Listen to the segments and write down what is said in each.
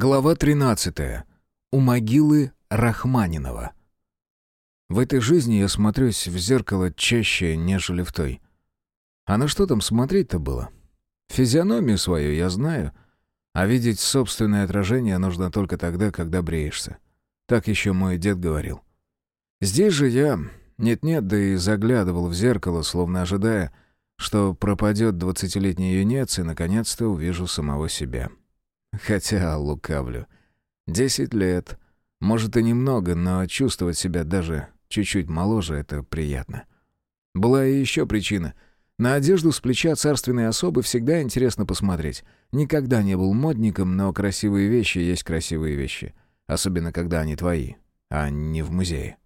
Глава 13. У могилы Рахманинова. В этой жизни я смотрюсь в зеркало чаще, нежели в той. А на что там смотреть-то было? Физиономию свою я знаю, а видеть собственное отражение нужно только тогда, когда бреешься. Так еще мой дед говорил. Здесь же я, нет-нет, да и заглядывал в зеркало, словно ожидая, что пропадет двадцатилетний юнец и наконец-то увижу самого себя. Хотя лукавлю. Десять лет. Может и немного, но чувствовать себя даже чуть-чуть моложе — это приятно. Была и еще причина. На одежду с плеча царственной особы всегда интересно посмотреть. Никогда не был модником, но красивые вещи есть красивые вещи. Особенно, когда они твои, а не в музее.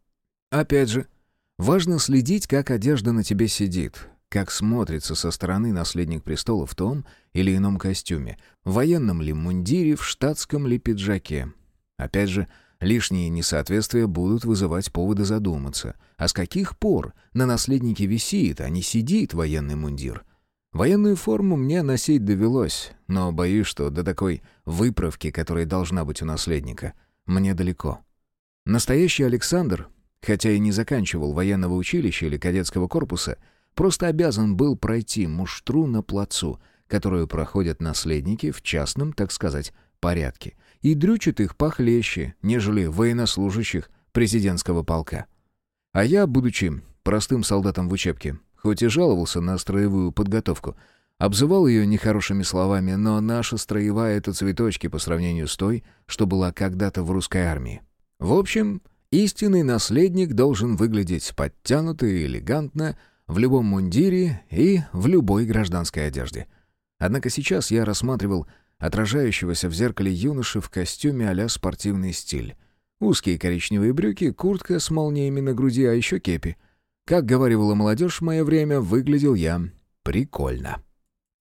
Опять же, важно следить, как одежда на тебе сидит, как смотрится со стороны наследник престола в том или ином костюме, в военном ли мундире, в штатском ли пиджаке. Опять же, лишние несоответствия будут вызывать поводы задуматься. А с каких пор на наследнике висит, а не сидит военный мундир? Военную форму мне носить довелось, но боюсь, что до такой выправки, которая должна быть у наследника, мне далеко. Настоящий Александр, хотя и не заканчивал военного училища или кадетского корпуса, Просто обязан был пройти муштру на плацу, которую проходят наследники в частном, так сказать, порядке, и дрючат их похлеще, нежели военнослужащих президентского полка. А я, будучи простым солдатом в учебке, хоть и жаловался на строевую подготовку, обзывал ее нехорошими словами, но наша строевая — это цветочки по сравнению с той, что была когда-то в русской армии. В общем, истинный наследник должен выглядеть подтянуто и элегантно, в любом мундире и в любой гражданской одежде. Однако сейчас я рассматривал отражающегося в зеркале юноши в костюме а спортивный стиль. Узкие коричневые брюки, куртка с молниями на груди, а еще кепи. Как говорила молодежь в мое время, выглядел я прикольно.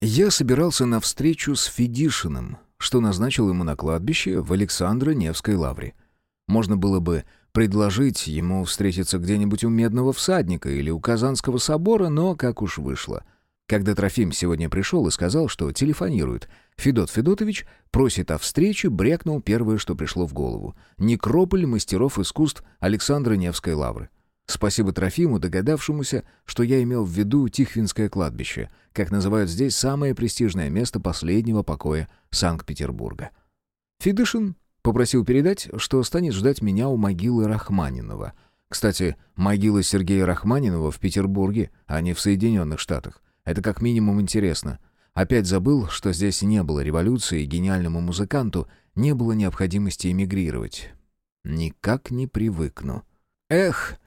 Я собирался на встречу с Федишиным, что назначил ему на кладбище в Александро-Невской лавре. Можно было бы предложить ему встретиться где-нибудь у Медного всадника или у Казанского собора, но как уж вышло. Когда Трофим сегодня пришел и сказал, что телефонирует, Федот Федотович просит о встрече, брякнул первое, что пришло в голову. Некрополь мастеров искусств Александра Невской лавры. Спасибо Трофиму, догадавшемуся, что я имел в виду Тихвинское кладбище, как называют здесь самое престижное место последнего покоя Санкт-Петербурга. Федышин Попросил передать, что станет ждать меня у могилы Рахманинова. Кстати, могила Сергея Рахманинова в Петербурге, а не в Соединенных Штатах. Это как минимум интересно. Опять забыл, что здесь не было революции, и гениальному музыканту не было необходимости эмигрировать. Никак не привыкну. Эх,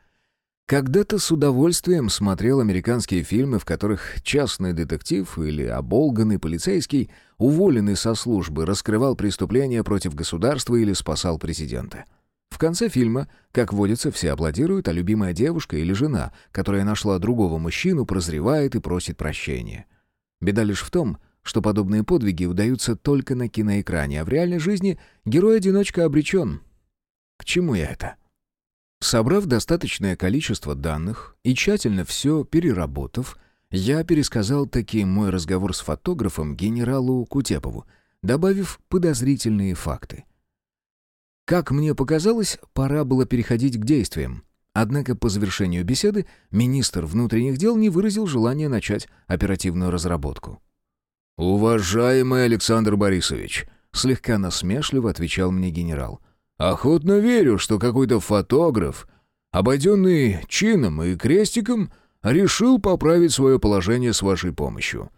когда-то с удовольствием смотрел американские фильмы, в которых частный детектив или оболганный полицейский, уволенный со службы, раскрывал преступления против государства или спасал президента. В конце фильма, как водится, все аплодируют, а любимая девушка или жена, которая нашла другого мужчину, прозревает и просит прощения. Беда лишь в том, что подобные подвиги удаются только на киноэкране, а в реальной жизни герой-одиночка обречен. К чему я это? Собрав достаточное количество данных и тщательно все переработав, я пересказал таки мой разговор с фотографом генералу Кутепову, добавив подозрительные факты. Как мне показалось, пора было переходить к действиям. Однако по завершению беседы министр внутренних дел не выразил желания начать оперативную разработку. «Уважаемый Александр Борисович», — слегка насмешливо отвечал мне генерал, — Охотно верю, что какой-то фотограф, обойденный чином и крестиком, решил поправить свое положение с вашей помощью.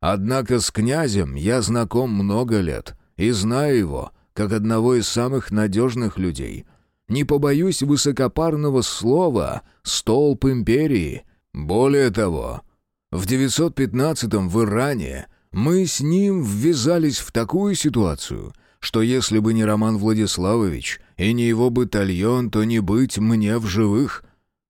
Однако с князем я знаком много лет и знаю его как одного из самых надежных людей. Не побоюсь высокопарного слова «столб империи». Более того, в 915-м в Иране мы с ним ввязались в такую ситуацию — что если бы не Роман Владиславович и не его батальон, то не быть мне в живых.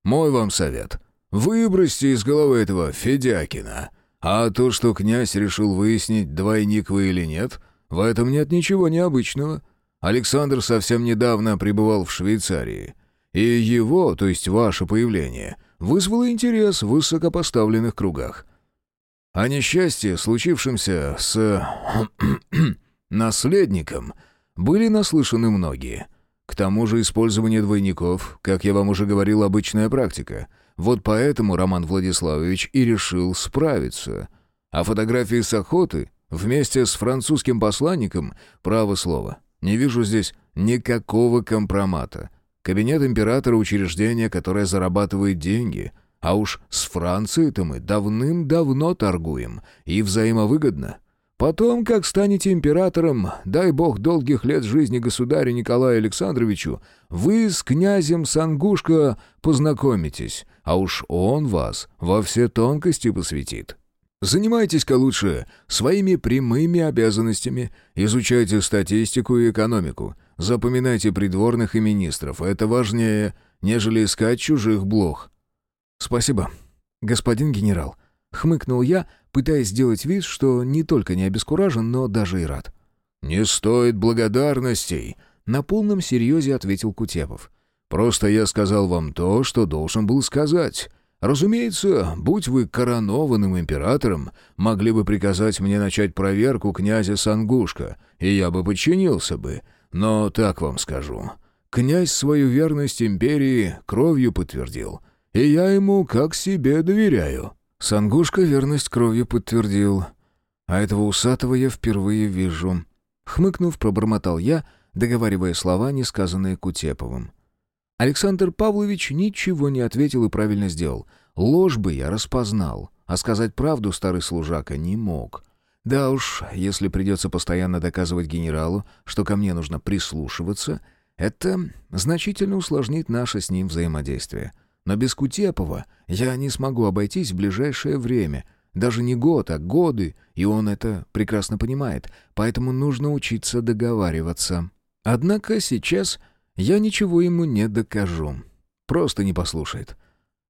Мой вам совет. Выбросьте из головы этого Федякина. А то, что князь решил выяснить, двойник вы или нет, в этом нет ничего необычного. Александр совсем недавно пребывал в Швейцарии. И его, то есть ваше появление, вызвало интерес в высокопоставленных кругах. О несчастье, случившемся с наследником, были наслышаны многие. К тому же использование двойников, как я вам уже говорил, обычная практика. Вот поэтому Роман Владиславович и решил справиться. А фотографии с охоты вместе с французским посланником, право слово, не вижу здесь никакого компромата. Кабинет императора — учреждение, которое зарабатывает деньги. А уж с Францией-то мы давным-давно торгуем. И взаимовыгодно. Потом, как станете императором, дай бог долгих лет жизни государю Николаю Александровичу, вы с князем Сангушко познакомитесь, а уж он вас во все тонкости посвятит. Занимайтесь-ка лучше своими прямыми обязанностями, изучайте статистику и экономику, запоминайте придворных и министров, это важнее, нежели искать чужих блох. Спасибо, господин генерал. Хмыкнул я, пытаясь сделать вид, что не только не обескуражен, но даже и рад. «Не стоит благодарностей», — на полном серьезе ответил Кутепов. «Просто я сказал вам то, что должен был сказать. Разумеется, будь вы коронованным императором, могли бы приказать мне начать проверку князя Сангушка, и я бы подчинился бы. Но так вам скажу. Князь свою верность империи кровью подтвердил, и я ему как себе доверяю». Сангушка верность кровью подтвердил. А этого усатого я впервые вижу. Хмыкнув, пробормотал я, договаривая слова, несказанные Кутеповым. Александр Павлович ничего не ответил и правильно сделал. Ложь бы я распознал, а сказать правду старый служака не мог. Да уж, если придется постоянно доказывать генералу, что ко мне нужно прислушиваться, это значительно усложнит наше с ним взаимодействие. Но без Кутепова я не смогу обойтись в ближайшее время. Даже не год, а годы, и он это прекрасно понимает, поэтому нужно учиться договариваться. Однако сейчас я ничего ему не докажу. Просто не послушает.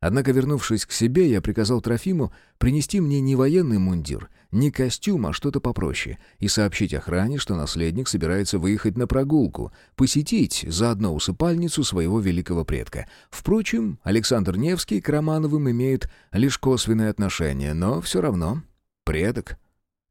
Однако, вернувшись к себе, я приказал Трофиму принести мне не военный мундир, не костюм, а что-то попроще, и сообщить охране, что наследник собирается выехать на прогулку, посетить заодно усыпальницу своего великого предка. Впрочем, Александр Невский к Романовым имеет лишь косвенное отношение, но все равно предок.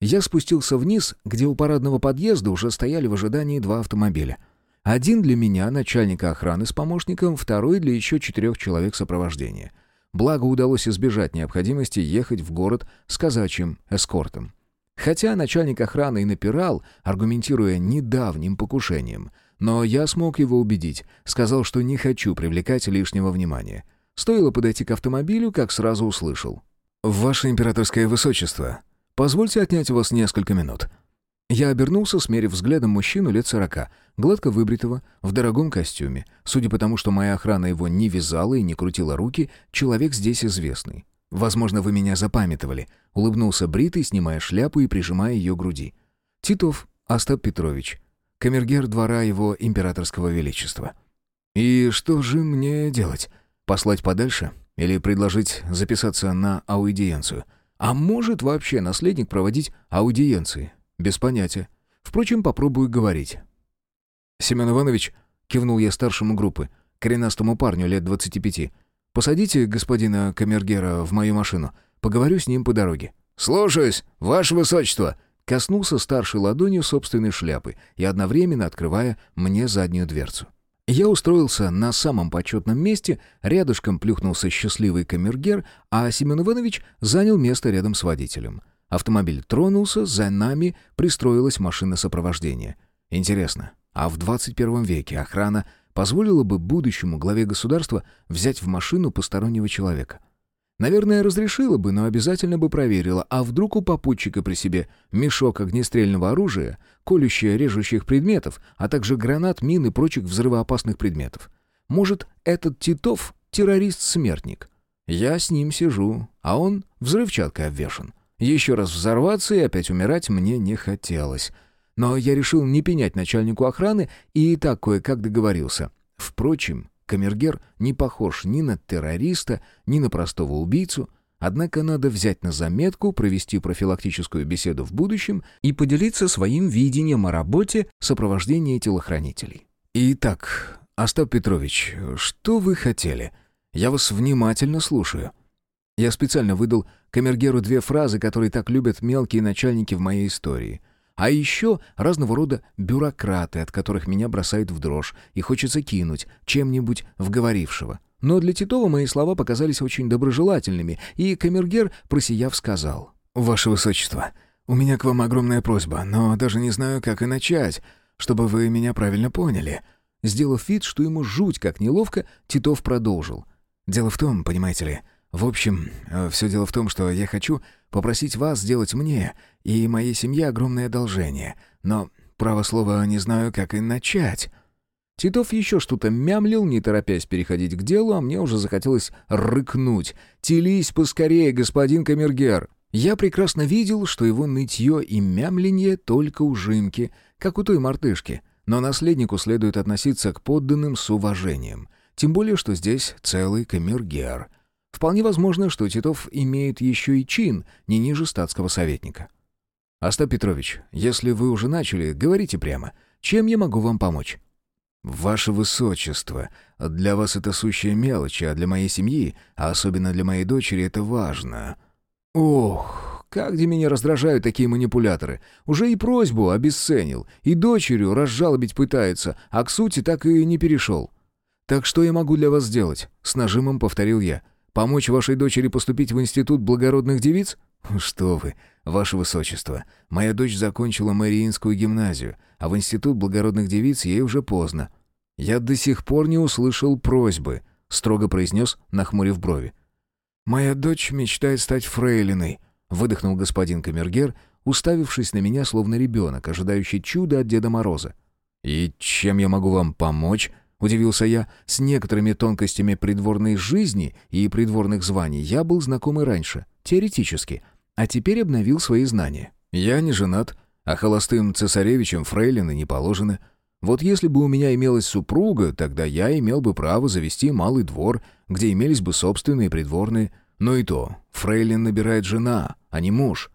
Я спустился вниз, где у парадного подъезда уже стояли в ожидании два автомобиля. Один для меня, начальника охраны с помощником, второй для еще четырех человек сопровождения — Благо удалось избежать необходимости ехать в город с казачьим эскортом. Хотя начальник охраны и напирал, аргументируя недавним покушением, но я смог его убедить, сказал, что не хочу привлекать лишнего внимания. Стоило подойти к автомобилю, как сразу услышал. «Ваше императорское высочество, позвольте отнять у вас несколько минут». Я обернулся, смерив взглядом мужчину лет сорока, гладко выбритого, в дорогом костюме. Судя по тому, что моя охрана его не вязала и не крутила руки, человек здесь известный. «Возможно, вы меня запамятовали», — улыбнулся Бритый, снимая шляпу и прижимая ее к груди. «Титов Остап Петрович, камергер двора его императорского величества». «И что же мне делать? Послать подальше? Или предложить записаться на аудиенцию? А может вообще наследник проводить аудиенции?» «Без понятия. Впрочем, попробую говорить». «Семен Иванович», — кивнул я старшему группы, коренастому парню лет двадцати пяти, «посадите господина Камергера в мою машину. Поговорю с ним по дороге». «Слушаюсь, ваше высочество!» Коснулся старшей ладонью собственной шляпы и одновременно открывая мне заднюю дверцу. Я устроился на самом почетном месте, рядышком плюхнулся счастливый камергер, а Семен Иванович занял место рядом с водителем. Автомобиль тронулся, за нами пристроилась машина сопровождения. Интересно, а в 21 веке охрана позволила бы будущему главе государства взять в машину постороннего человека? Наверное, разрешила бы, но обязательно бы проверила, а вдруг у попутчика при себе мешок огнестрельного оружия, колющее режущих предметов, а также гранат, мин и прочих взрывоопасных предметов. Может, этот Титов — террорист-смертник? Я с ним сижу, а он взрывчаткой обвешан. Еще раз взорваться и опять умирать мне не хотелось. Но я решил не пенять начальнику охраны и так кое-как договорился. Впрочем, Камергер не похож ни на террориста, ни на простого убийцу, однако надо взять на заметку, провести профилактическую беседу в будущем и поделиться своим видением о работе сопровождения телохранителей. Итак, Остап Петрович, что вы хотели? Я вас внимательно слушаю. Я специально выдал Камергеру две фразы, которые так любят мелкие начальники в моей истории. А еще разного рода бюрократы, от которых меня бросает в дрожь, и хочется кинуть чем-нибудь вговорившего. Но для Титова мои слова показались очень доброжелательными, и камергер, просияв, сказал. «Ваше Высочество, у меня к вам огромная просьба, но даже не знаю, как и начать, чтобы вы меня правильно поняли». Сделав вид, что ему жуть как неловко, Титов продолжил. «Дело в том, понимаете ли, в общем, э, все дело в том, что я хочу попросить вас сделать мне и моей семье огромное одолжение, но, право слово, не знаю, как и начать». Титов еще что-то мямлил, не торопясь переходить к делу, а мне уже захотелось рыкнуть. «Телись поскорее, господин Камергер!» Я прекрасно видел, что его нытье и мямленье только ужимки, как у той мартышки, но наследнику следует относиться к подданным с уважением. Тем более, что здесь целый камергер. Вполне возможно, что Титов имеет еще и чин, не ниже статского советника. «Остап Петрович, если вы уже начали, говорите прямо. Чем я могу вам помочь?» «Ваше Высочество, для вас это сущая мелочь, а для моей семьи, а особенно для моей дочери, это важно». «Ох, как где меня раздражают такие манипуляторы. Уже и просьбу обесценил, и дочерью разжалобить пытается, а к сути так и не перешел». «Так что я могу для вас сделать?» — с нажимом повторил я. «Помочь вашей дочери поступить в Институт благородных девиц?» «Что вы, ваше высочество, моя дочь закончила Мариинскую гимназию, а в Институт благородных девиц ей уже поздно. Я до сих пор не услышал просьбы», — строго произнес, нахмурив брови. «Моя дочь мечтает стать фрейлиной», — выдохнул господин Камергер, уставившись на меня, словно ребенок, ожидающий чуда от Деда Мороза. «И чем я могу вам помочь?» — удивился я. С некоторыми тонкостями придворной жизни и придворных званий я был знаком и раньше, теоретически, а теперь обновил свои знания. Я не женат, а холостым цесаревичам фрейлины не положено. Вот если бы у меня имелась супруга, тогда я имел бы право завести малый двор, где имелись бы собственные придворные. Но и то, фрейлин набирает жена, а не муж.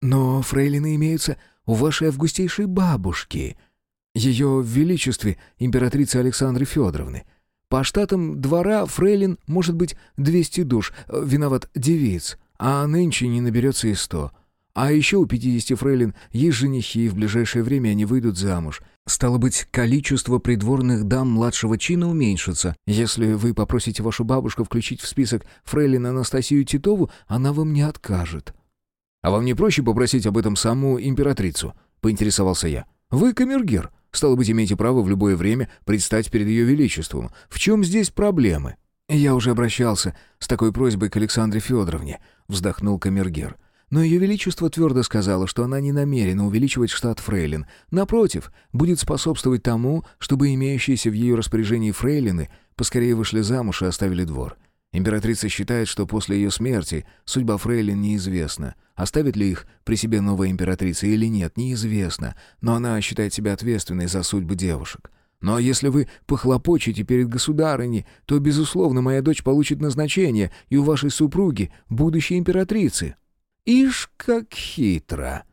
Но фрейлины имеются у вашей августейшей бабушки, ее величестве императрицы Александры Федоровны. По штатам двора фрейлин может быть 200 душ, виноват девиц, а нынче не наберется и 100. А еще у 50 фрейлин есть женихи, и в ближайшее время они выйдут замуж. Стало быть, количество придворных дам младшего чина уменьшится. Если вы попросите вашу бабушку включить в список фрейлин Анастасию Титову, она вам не откажет». «А вам не проще попросить об этом саму императрицу?» — поинтересовался я. «Вы камергер. Стало быть, имеете право в любое время предстать перед ее величеством. В чем здесь проблемы?» «Я уже обращался с такой просьбой к Александре Федоровне», — вздохнул камергер. Но Ее Величество твердо сказала, что она не намерена увеличивать штат фрейлин. Напротив, будет способствовать тому, чтобы имеющиеся в ее распоряжении фрейлины поскорее вышли замуж и оставили двор. Императрица считает, что после ее смерти судьба фрейлин неизвестна. Оставит ли их при себе новая императрица или нет, неизвестно, но она считает себя ответственной за судьбы девушек. Но если вы похлопочете перед государыней, то, безусловно, моя дочь получит назначение, и у вашей супруги будущей императрицы». Ишь, как хитро.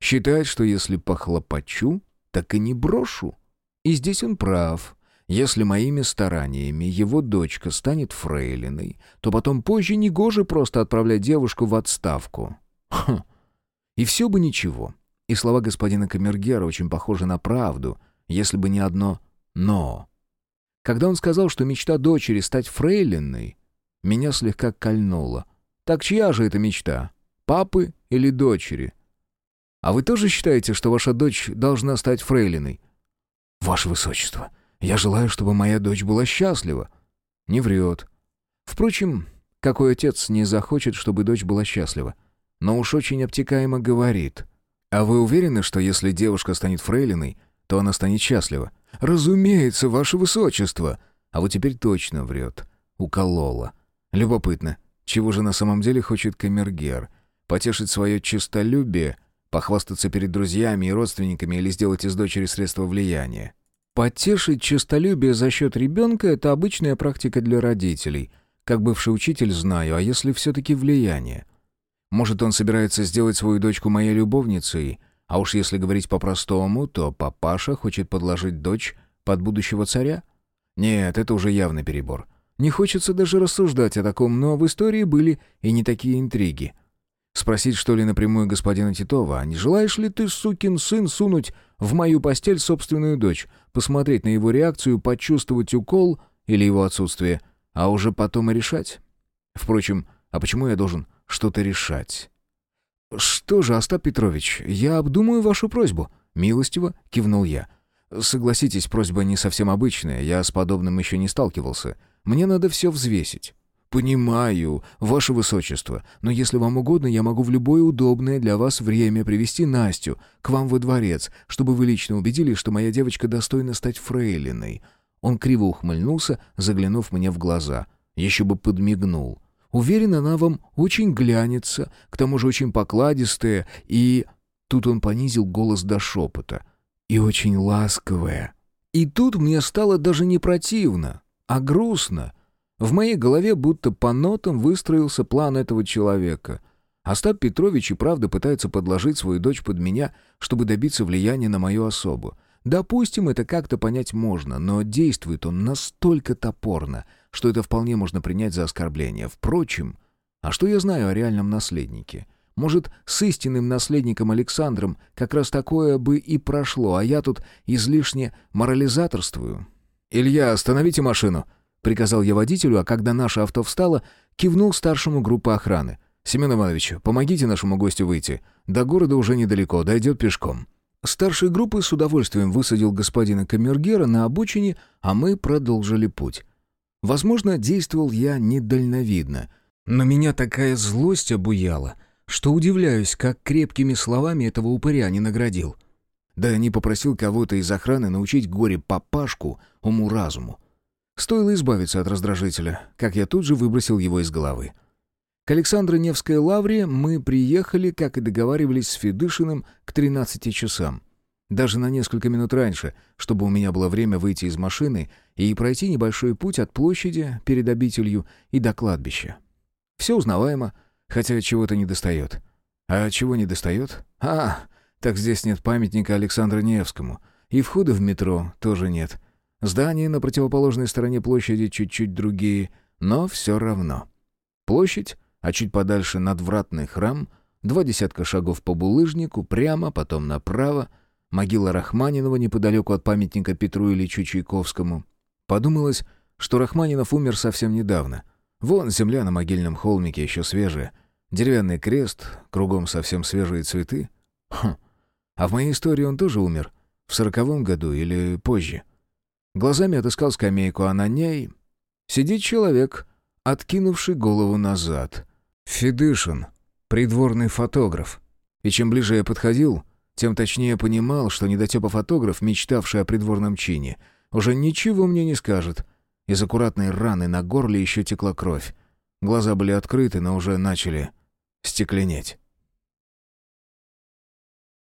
Считает, что если похлопочу, так и не брошу. И здесь он прав. Если моими стараниями его дочка станет фрейлиной, то потом позже негоже просто отправлять девушку в отставку. Хм. И все бы ничего. И слова господина Камергера очень похожи на правду, если бы не одно «но». Когда он сказал, что мечта дочери стать фрейлиной, меня слегка кольнуло. Так чья же это мечта? Папы или дочери? А вы тоже считаете, что ваша дочь должна стать фрейлиной? Ваше Высочество, я желаю, чтобы моя дочь была счастлива. Не врет. Впрочем, какой отец не захочет, чтобы дочь была счастлива? Но уж очень обтекаемо говорит. А вы уверены, что если девушка станет фрейлиной, то она станет счастлива? Разумеется, ваше Высочество. А вот теперь точно врет. Уколола. Любопытно, чего же на самом деле хочет камергер — потешить свое честолюбие, похвастаться перед друзьями и родственниками или сделать из дочери средство влияния. Потешить честолюбие за счет ребенка – это обычная практика для родителей. Как бывший учитель знаю, а если все-таки влияние? Может, он собирается сделать свою дочку моей любовницей, а уж если говорить по-простому, то папаша хочет подложить дочь под будущего царя? Нет, это уже явный перебор. Не хочется даже рассуждать о таком, но в истории были и не такие интриги – Спросить, что ли, напрямую господина Титова, а не желаешь ли ты, сукин сын, сунуть в мою постель собственную дочь, посмотреть на его реакцию, почувствовать укол или его отсутствие, а уже потом и решать? Впрочем, а почему я должен что-то решать? «Что же, Остап Петрович, я обдумаю вашу просьбу», — милостиво кивнул я. «Согласитесь, просьба не совсем обычная, я с подобным еще не сталкивался. Мне надо все взвесить». «Понимаю, ваше высочество, но если вам угодно, я могу в любое удобное для вас время привести Настю к вам во дворец, чтобы вы лично убедились, что моя девочка достойна стать фрейлиной». Он криво ухмыльнулся, заглянув мне в глаза. Еще бы подмигнул. «Уверен, она вам очень глянется, к тому же очень покладистая и...» Тут он понизил голос до шепота. «И очень ласковая». И тут мне стало даже не противно, а грустно — в моей голове будто по нотам выстроился план этого человека. Остап Петрович и правда пытается подложить свою дочь под меня, чтобы добиться влияния на мою особу. Допустим, это как-то понять можно, но действует он настолько топорно, что это вполне можно принять за оскорбление. Впрочем, а что я знаю о реальном наследнике? Может, с истинным наследником Александром как раз такое бы и прошло, а я тут излишне морализаторствую? «Илья, остановите машину!» Приказал я водителю, а когда наше авто встало, кивнул старшему группы охраны. «Семен Иванович, помогите нашему гостю выйти. До города уже недалеко, дойдет пешком». Старший группы с удовольствием высадил господина Камергера на обочине, а мы продолжили путь. Возможно, действовал я недальновидно, но меня такая злость обуяла, что удивляюсь, как крепкими словами этого упыря не наградил. Да не попросил кого-то из охраны научить горе-папашку уму-разуму. Стоило избавиться от раздражителя, как я тут же выбросил его из головы. К Александро-Невской лавре мы приехали, как и договаривались с Федышиным, к 13 часам. Даже на несколько минут раньше, чтобы у меня было время выйти из машины и пройти небольшой путь от площади перед обителью и до кладбища. Все узнаваемо, хотя чего-то не достает. А чего не достает? А, так здесь нет памятника Александру Невскому. И входа в метро тоже нет. Здания на противоположной стороне площади чуть-чуть другие, но все равно. Площадь, а чуть подальше надвратный храм, два десятка шагов по булыжнику, прямо, потом направо, могила Рахманинова неподалеку от памятника Петру Ильичу Чайковскому. Подумалось, что Рахманинов умер совсем недавно. Вон земля на могильном холмике еще свежая. Деревянный крест, кругом совсем свежие цветы. Хм. А в моей истории он тоже умер. В сороковом году или позже. Глазами отыскал скамейку, а на ней сидит человек, откинувший голову назад. Федышин, придворный фотограф. И чем ближе я подходил, тем точнее понимал, что недотепа-фотограф, мечтавший о придворном чине, уже ничего мне не скажет. Из аккуратной раны на горле еще текла кровь. Глаза были открыты, но уже начали стекленеть.